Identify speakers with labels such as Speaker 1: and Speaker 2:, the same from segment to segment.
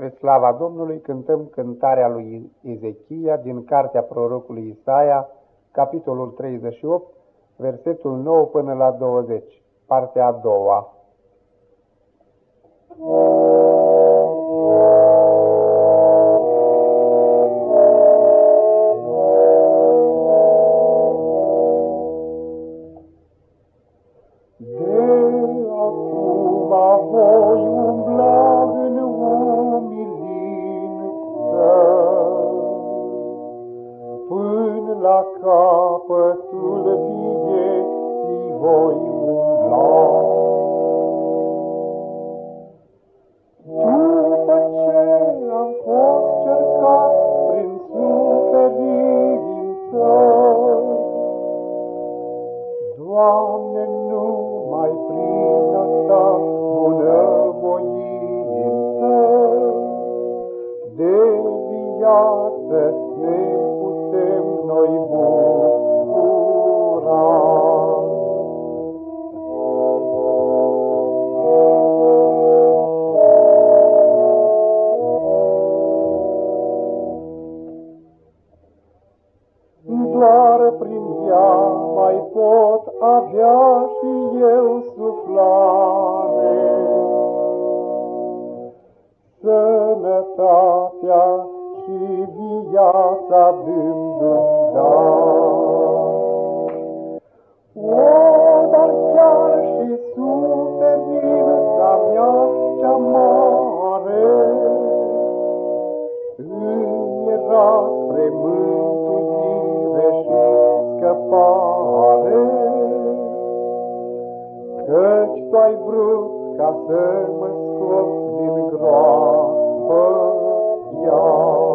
Speaker 1: Spre slava Domnului cântăm cântarea lui Ezechia din cartea prorocului Isaia, capitolul 38, versetul 9 până la 20, partea a doua.
Speaker 2: La capătul vieții voi umbla. După ce am fost cercat prin suferință, Doamne, numai prin asta bunăvoință de viață ne Doar prin ea mai pot avea și eu suflare. Sănătatea și viața dându-mi scăpare Căci Tu ai vrut ca să mă scoți din groapă iar.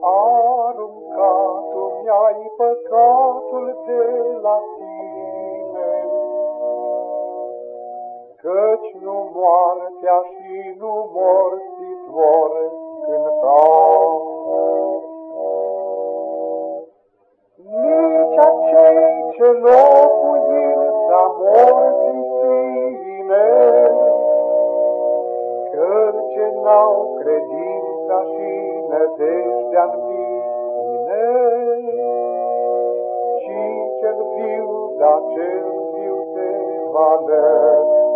Speaker 2: Aruncat mi-ai păcatul de la tine, Căci nu moartea și nu morții vor cânta. Nici acei ce locuința morții tine, Căci n-au credința și nădejdea-n mine, Ci cel viu, da cel viu te va lăsura.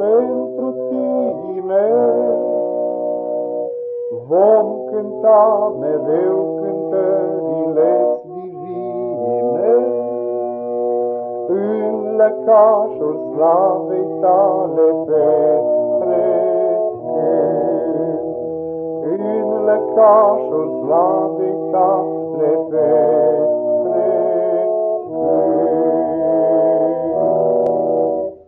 Speaker 2: pentru tine, vom cânta mereu cântările divine, în lăcașul slavei tale petrecând. În lăcașul slavei tale petrecând.